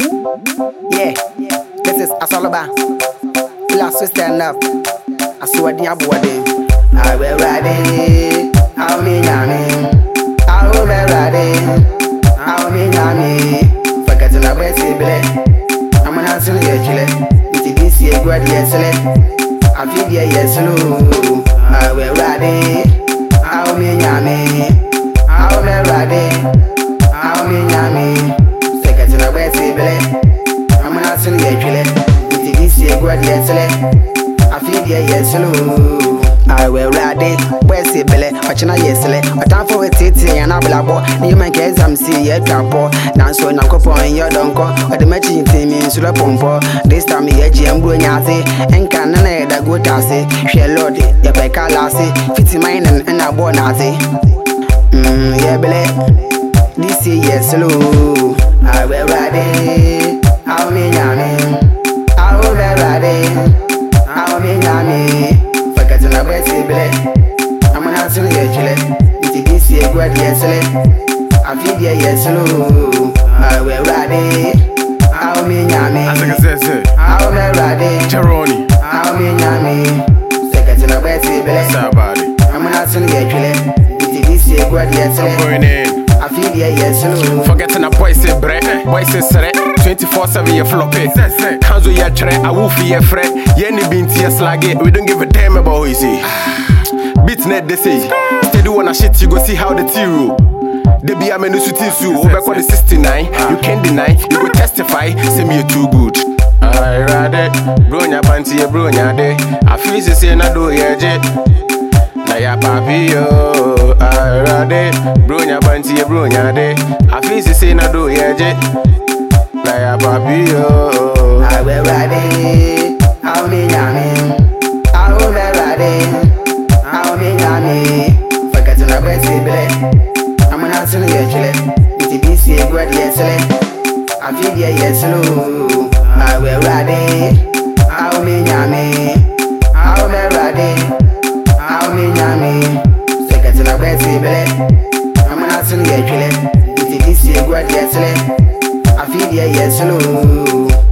Yeah, this is Asoloba. Last we stand up. I saw the abuade. I will ride it. I'll be yummy. I will be ready. I'll be yummy. Forgetting a best I'm an answer to your chile. It's this year, grad yesterday. I feel yes, no. Ride it. Where's the belly? Watching a yesle. A time for a titty and a blabo. You make as I'm see yet capo. Now so na copo in your donko. Or the matching team in Sula Pompo. This time me edgy and blue nyazi. And can that go tassy. She lord, ya peka lassie. Fitty mine and a bonazi. Mmm, yeah, belly. This year, slow. I will ride it. Be yamming. As I said, sir, I'll be riding. Cheroni, I'll be yamming. Forgetting a best somebody. I'm an answer to your chile. It's this year, grad yesterday. Going in. I feel yeah, yes. Forgetting a boy say bre, eh? boy say sere. 24 7 ye floppy. Kanzo ye tre, a wolf ye fre. Ye ni binti ye slag it. We don't give a damn about who you see. Beat net they say. Steady wanna shit, you go see how the tea roll. They be a menu suit su over the 69. You can't deny, you go testify. Say me you too good. I rade, bronya panty, bronya de. I feel say say na do ye je. Na ya papi yo, I rade, bronya panty, bronya de. I feel say say na do ye je. Na ya papi yo. I will ride it. I'll be yamming. To your chile. It's this year, grad yesterday. I feel yeah, yes, slow. I will it. I'll be yamming. I'll be riding. I'll be yamming. Forgetting a best I'm answer to your chile. It's this year, grad yesterday. I feel yeah, yes, slow.